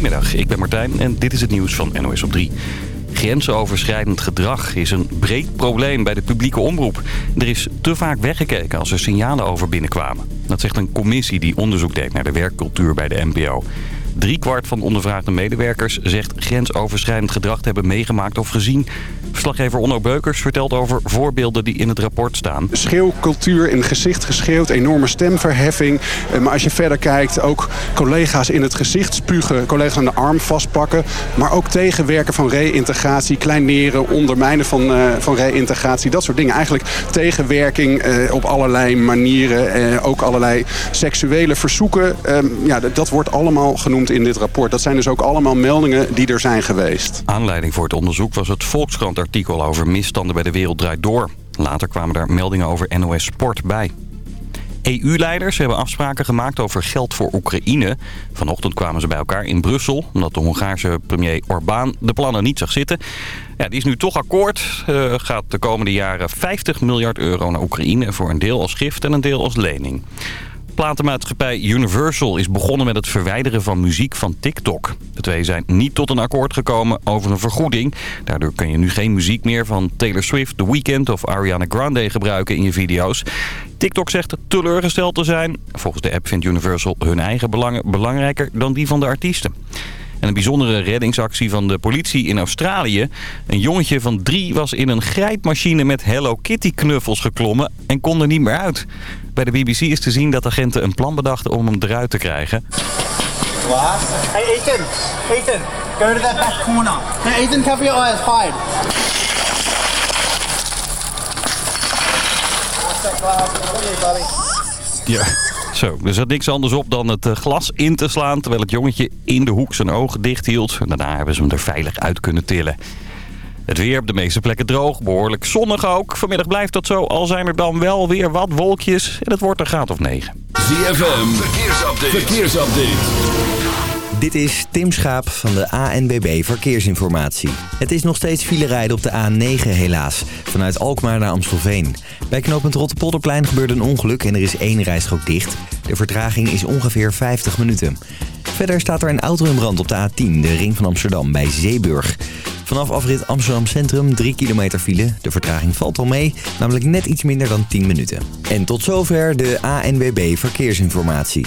Goedemiddag, ik ben Martijn en dit is het nieuws van NOS op 3. Grensoverschrijdend gedrag is een breed probleem bij de publieke omroep. Er is te vaak weggekeken als er signalen over binnenkwamen. Dat zegt een commissie die onderzoek deed naar de werkcultuur bij de NPO. Driekwart van de ondervraagde medewerkers zegt grensoverschrijdend gedrag te hebben meegemaakt of gezien. Verslaggever Onno Beukers vertelt over voorbeelden die in het rapport staan. Schreeuwcultuur in gezicht geschreeuwd, enorme stemverheffing. Eh, maar als je verder kijkt, ook collega's in het gezicht spugen, collega's aan de arm vastpakken. Maar ook tegenwerken van reïntegratie, kleineren, ondermijnen van, uh, van reïntegratie. Dat soort dingen. Eigenlijk tegenwerking uh, op allerlei manieren. ook allerlei seksuele verzoeken. Ehm, ja, dat wordt allemaal genoemd in dit rapport. Dat zijn dus ook allemaal meldingen die er zijn geweest. Aanleiding voor het onderzoek was het Volkskrant artikel over misstanden bij de Wereld Draait Door. Later kwamen daar meldingen over NOS Sport bij. EU-leiders hebben afspraken gemaakt over geld voor Oekraïne. Vanochtend kwamen ze bij elkaar in Brussel... omdat de Hongaarse premier Orbán de plannen niet zag zitten. Ja, die is nu toch akkoord. Uh, gaat de komende jaren 50 miljard euro naar Oekraïne... voor een deel als gift en een deel als lening platenmaatschappij Universal is begonnen met het verwijderen van muziek van TikTok. De twee zijn niet tot een akkoord gekomen over een vergoeding. Daardoor kun je nu geen muziek meer van Taylor Swift, The Weeknd of Ariana Grande gebruiken in je video's. TikTok zegt teleurgesteld te zijn. Volgens de app vindt Universal hun eigen belangen belangrijker dan die van de artiesten. En een bijzondere reddingsactie van de politie in Australië. Een jongetje van drie was in een grijpmachine met Hello Kitty knuffels geklommen en kon er niet meer uit. Bij de BBC is te zien dat agenten een plan bedachten om hem eruit te krijgen. What? Hey Ethan, Ethan, go to that back corner. Hey Ethan, cover your eyes, hide. Ja, zo. Er zat niks anders op dan het eh, glas in te slaan... terwijl het jongetje in de hoek zijn ogen dicht hield. Daarna hebben ze hem er veilig uit kunnen tillen. Het weer op de meeste plekken droog, behoorlijk zonnig ook. Vanmiddag blijft dat zo, al zijn er dan wel weer wat wolkjes. En het wordt een graad of 9. ZFM, verkeersupdate. verkeersupdate. Dit is Tim Schaap van de ANBB Verkeersinformatie. Het is nog steeds file rijden op de A9 helaas, vanuit Alkmaar naar Amstelveen. Bij knooppunt Rotterpolderplein gebeurde een ongeluk en er is één rijstrook dicht. De vertraging is ongeveer 50 minuten. Verder staat er een auto in brand op de A10, de ring van Amsterdam, bij Zeeburg. Vanaf afrit Amsterdam Centrum 3 kilometer file. De vertraging valt al mee, namelijk net iets minder dan 10 minuten. En tot zover de ANWB Verkeersinformatie.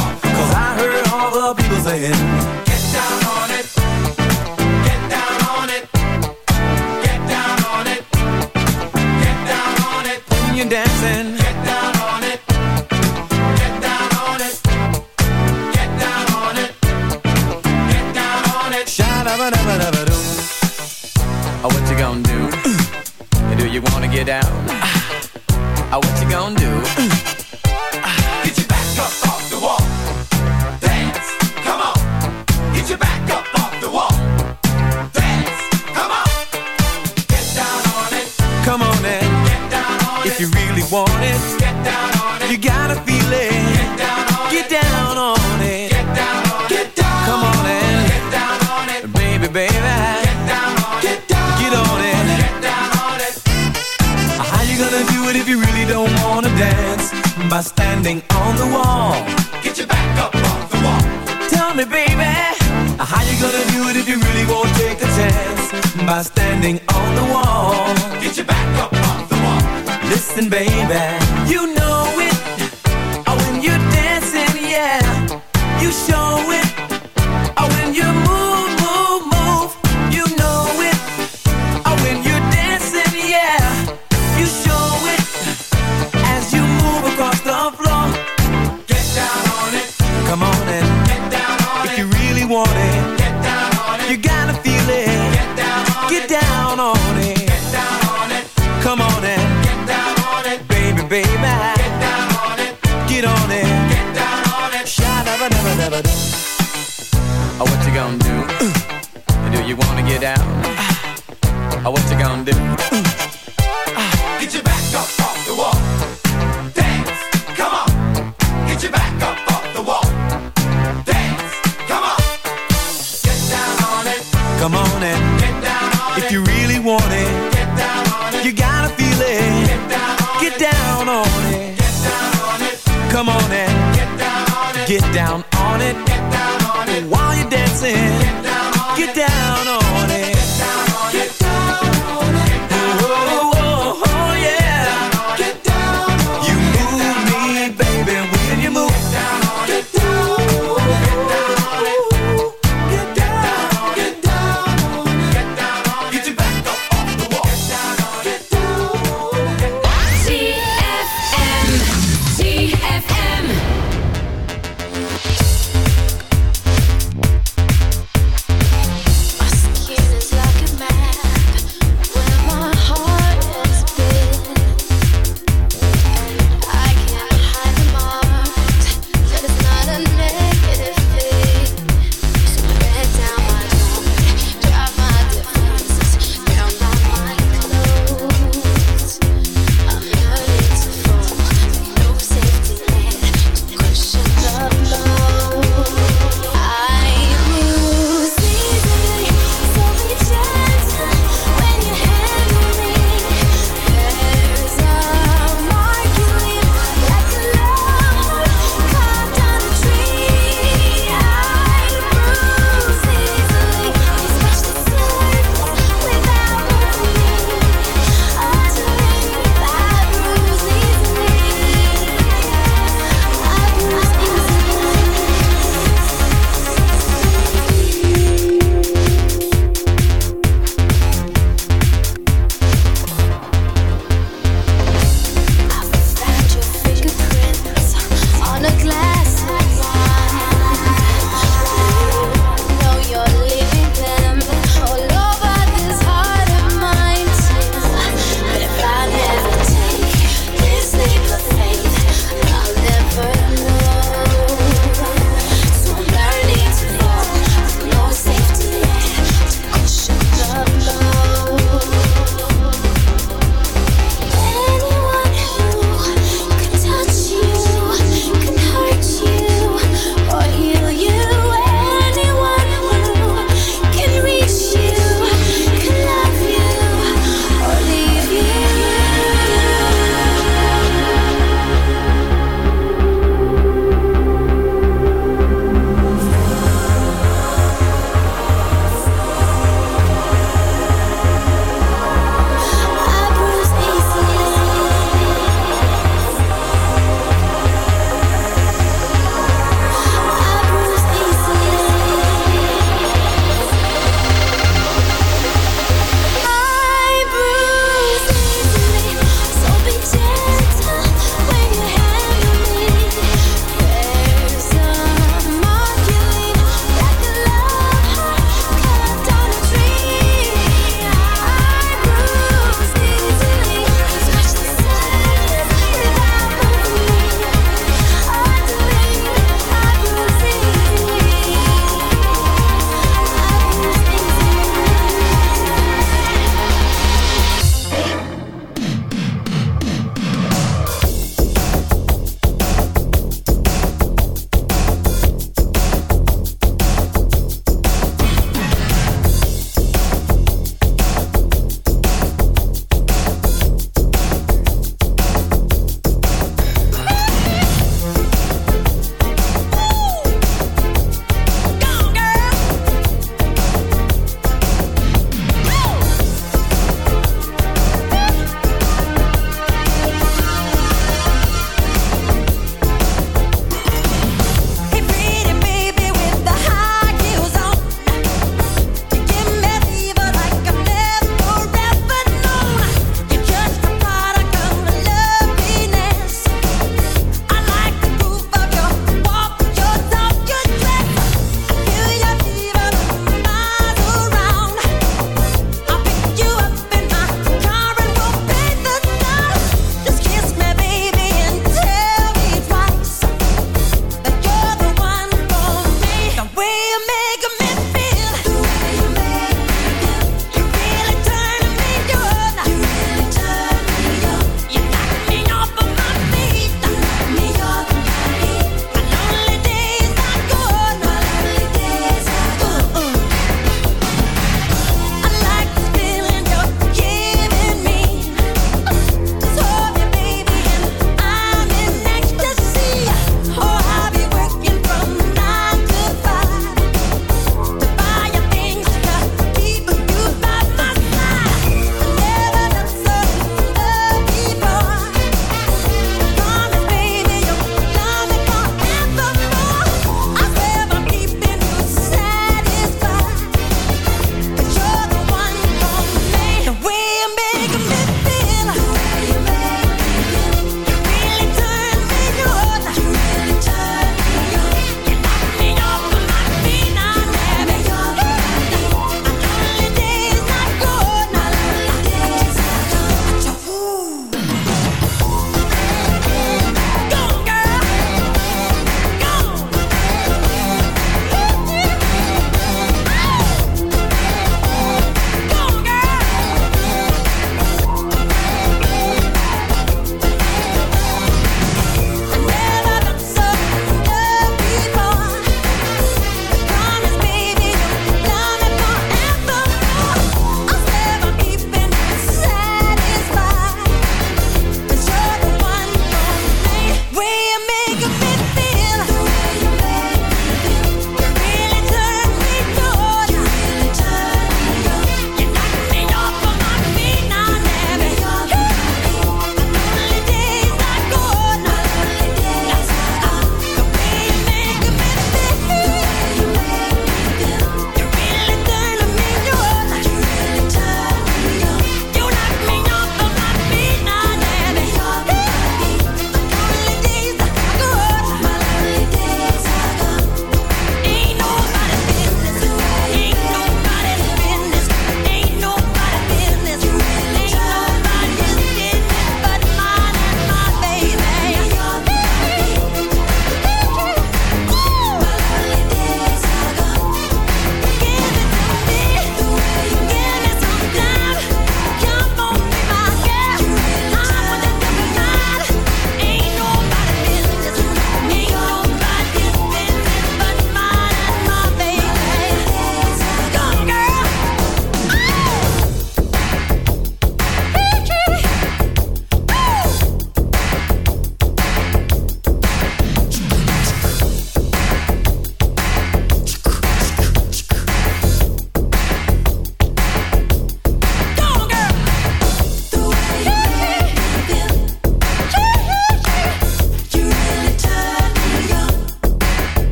all people saying. Get down on it. Get down on it. Get down on it. Get down on it. When you're dancing. Get down on it. Get down on it. Get down on it. Get down on it. Sha-da-ba-da-ba-da-ba-doo. Oh, what you gonna do? Do you wanna get down? Oh, what you gonna do? By standing on the wall Get your back up off the wall Tell me, baby How you gonna do it if you really won't take a chance? By standing on the wall Get your back up off the wall Listen, baby You know it Oh, when you're dancing, yeah You show you down? Oh, what you gonna do? Get your back up off the wall. Dance, come on. Get your back up off the wall. Dance, come on. Get down on it. Come on and get down on if it. If you really want it, get down on it. You gotta feel it. Get down on get it. down on it. Get down on it. Come on and get down on it. Get down on it. Get down on it. While you're dancing, get down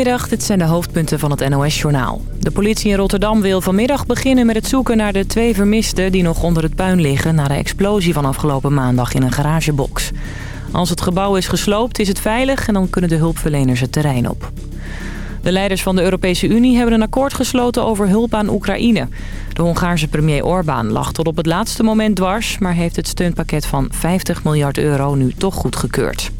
Goedemiddag, dit zijn de hoofdpunten van het NOS-journaal. De politie in Rotterdam wil vanmiddag beginnen met het zoeken naar de twee vermisten... die nog onder het puin liggen na de explosie van afgelopen maandag in een garagebox. Als het gebouw is gesloopt is het veilig en dan kunnen de hulpverleners het terrein op. De leiders van de Europese Unie hebben een akkoord gesloten over hulp aan Oekraïne. De Hongaarse premier Orbán lag tot op het laatste moment dwars... maar heeft het steunpakket van 50 miljard euro nu toch goedgekeurd.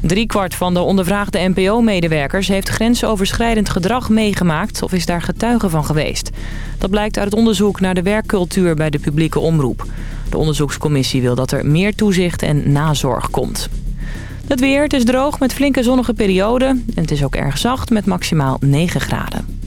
Driekwart van de ondervraagde NPO-medewerkers heeft grensoverschrijdend gedrag meegemaakt of is daar getuige van geweest. Dat blijkt uit het onderzoek naar de werkcultuur bij de publieke omroep. De onderzoekscommissie wil dat er meer toezicht en nazorg komt. Het weer, het is droog met flinke zonnige perioden en het is ook erg zacht met maximaal 9 graden.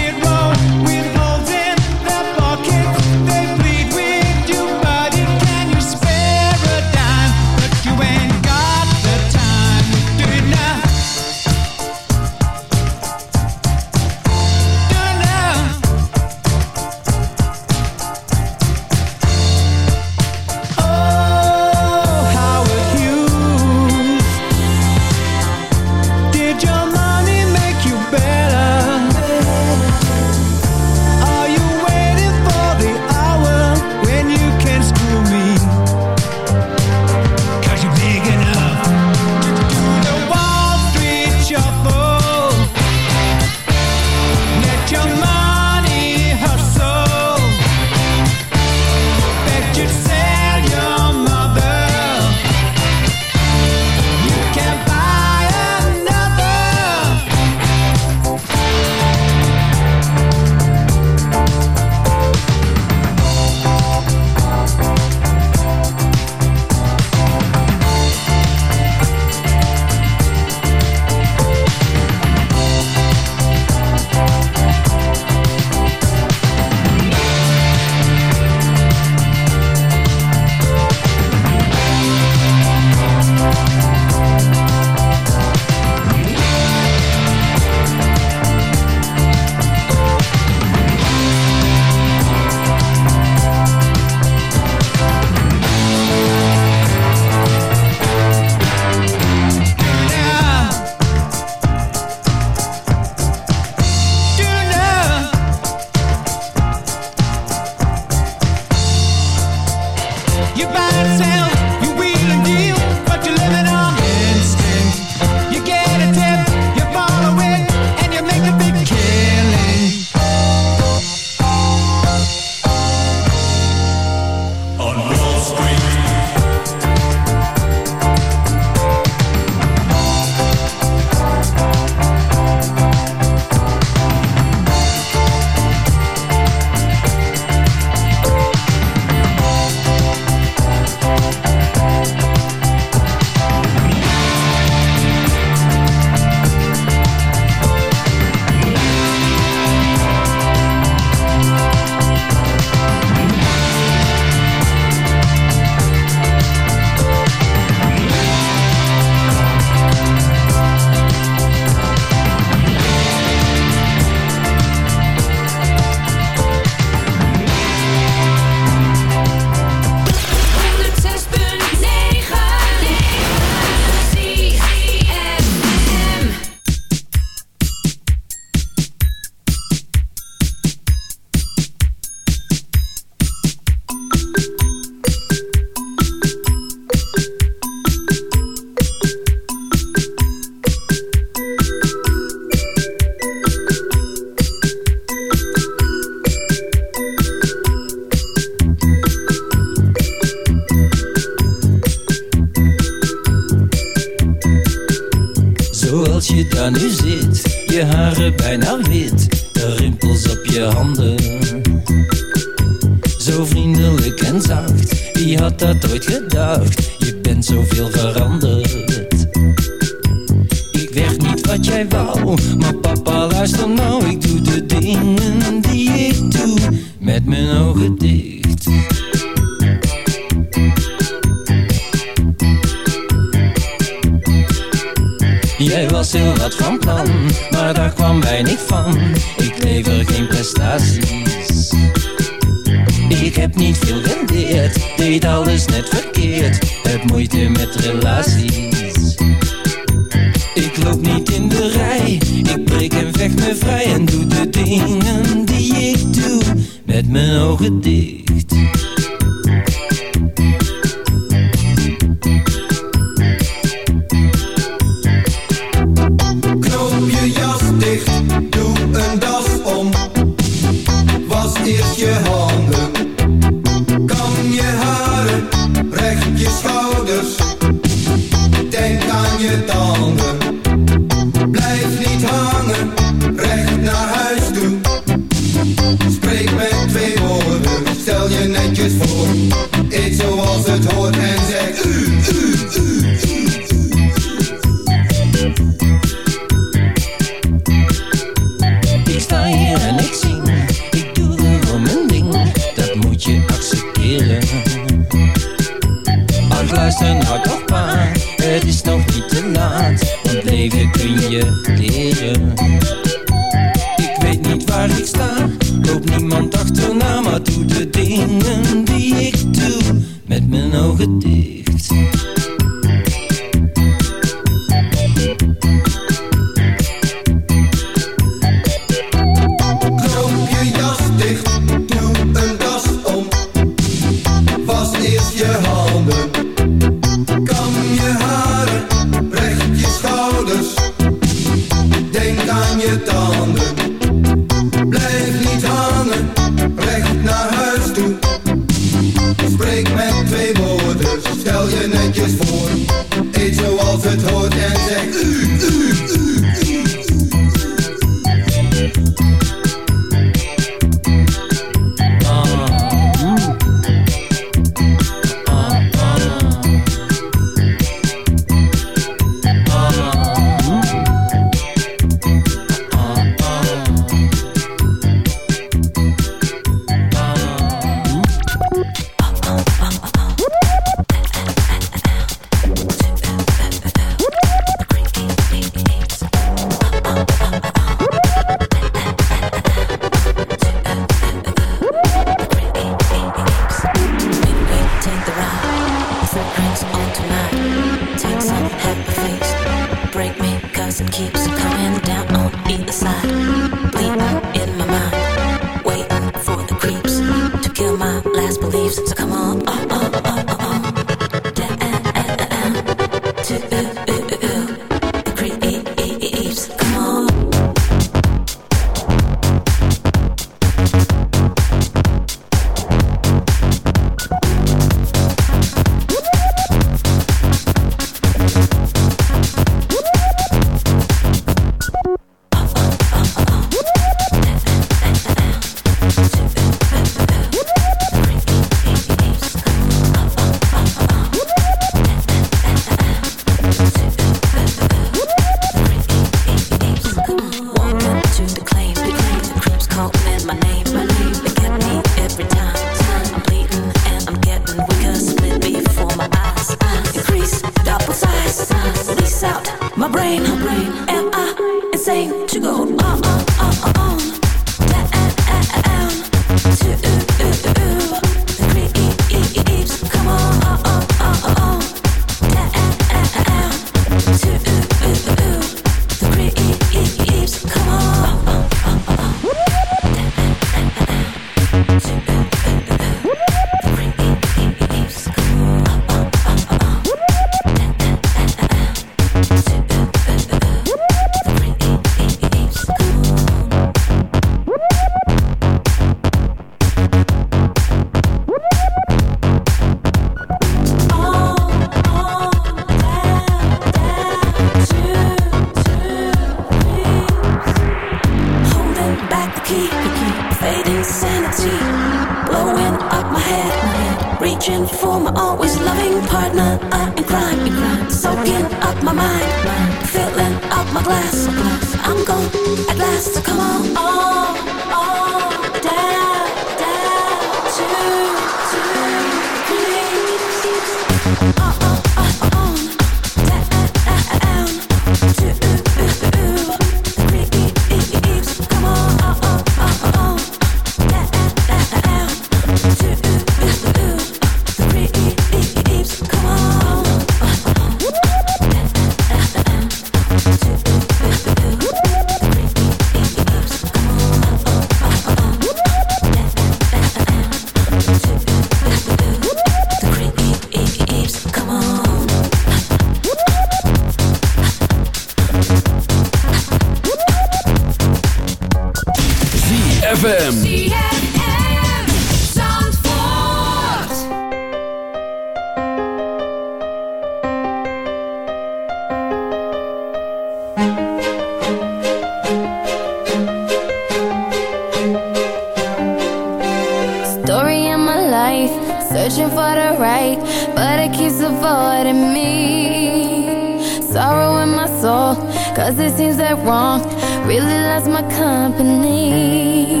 my company.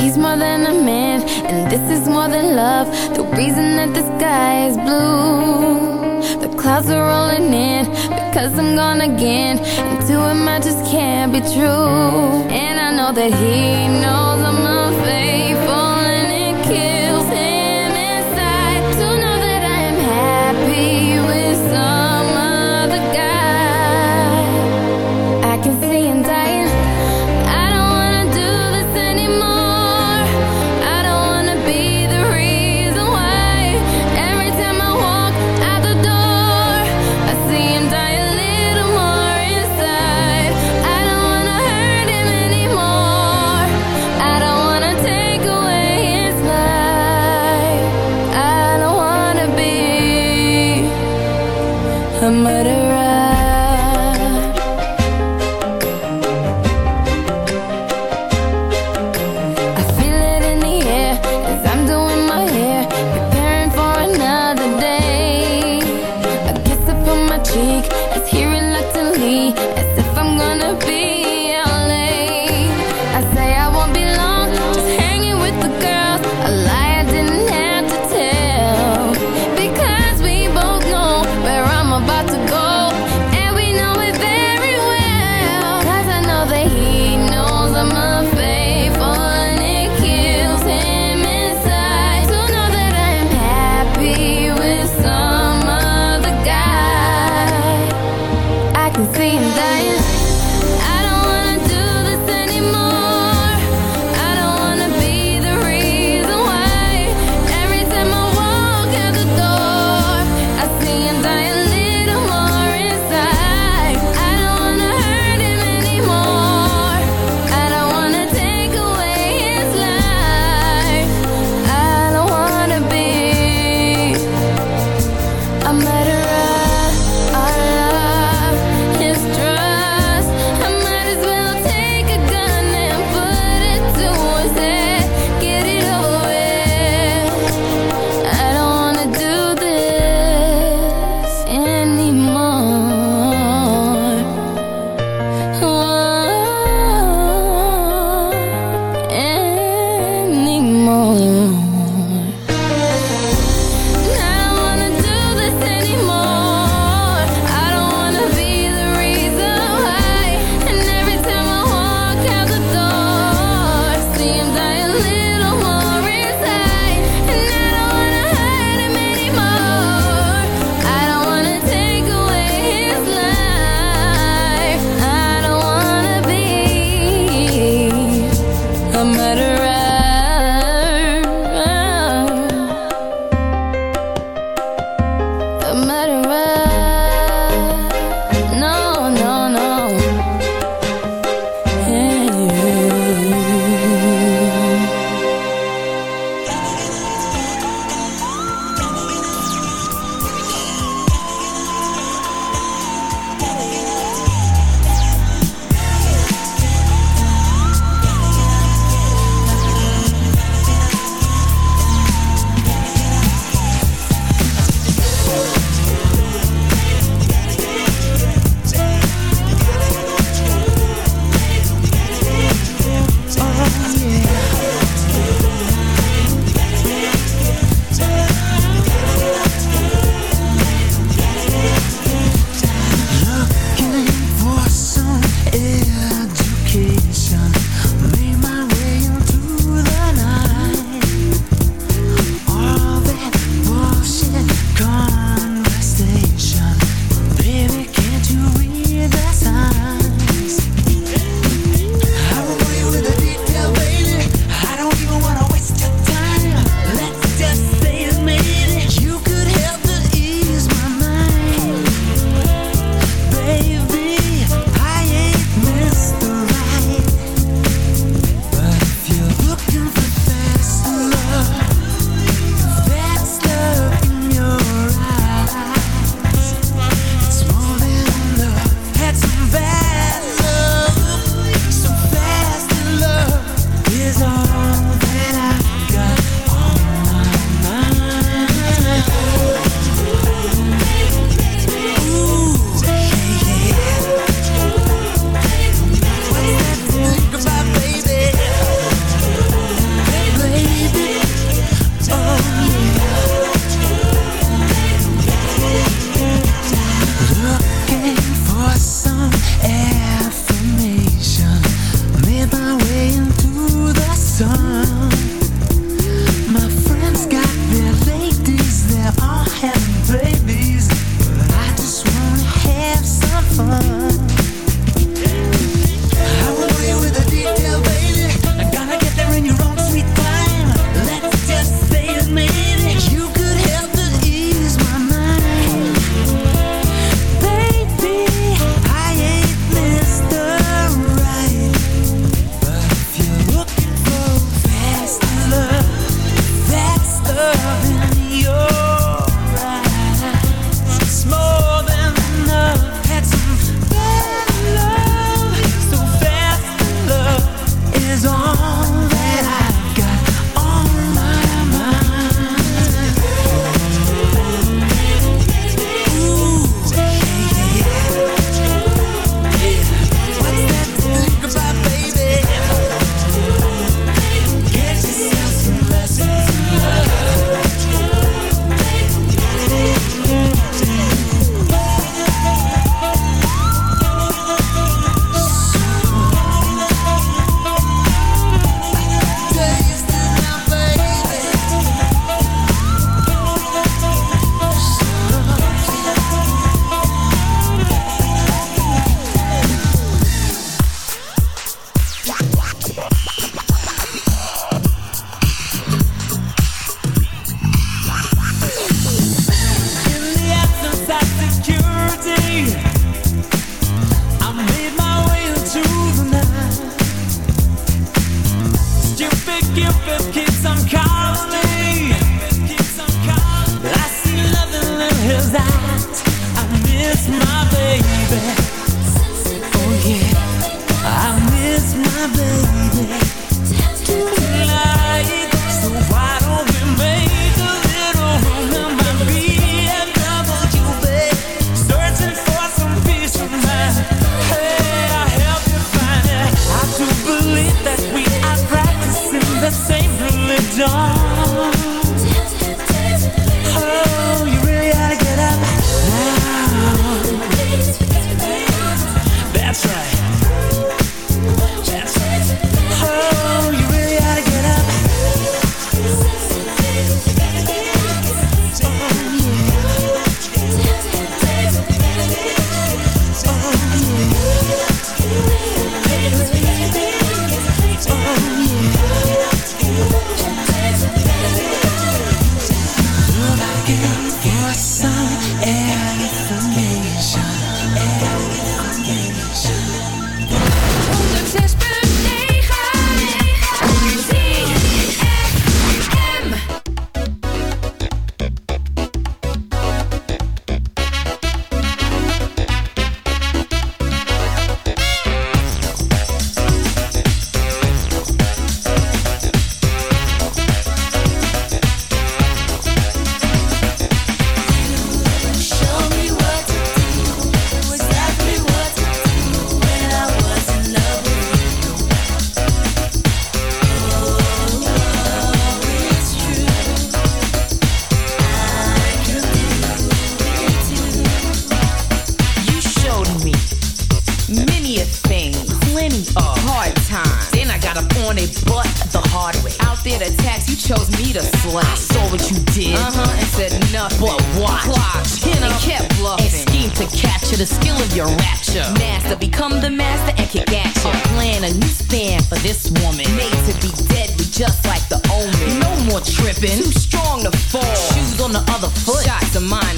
He's more than a man And this is more than love. The reason that the sky is blue The clouds are rolling in Because I'm gone again. And to him I just can't be true. And I know that he knows I'm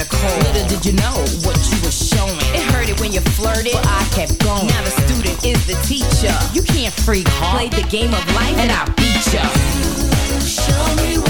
kinda cold. Little did you know what you were showing. It hurted when you flirted, but I kept going. Now the student is the teacher. You can't freak hard. Play the game of life and I beat ya. Show me what.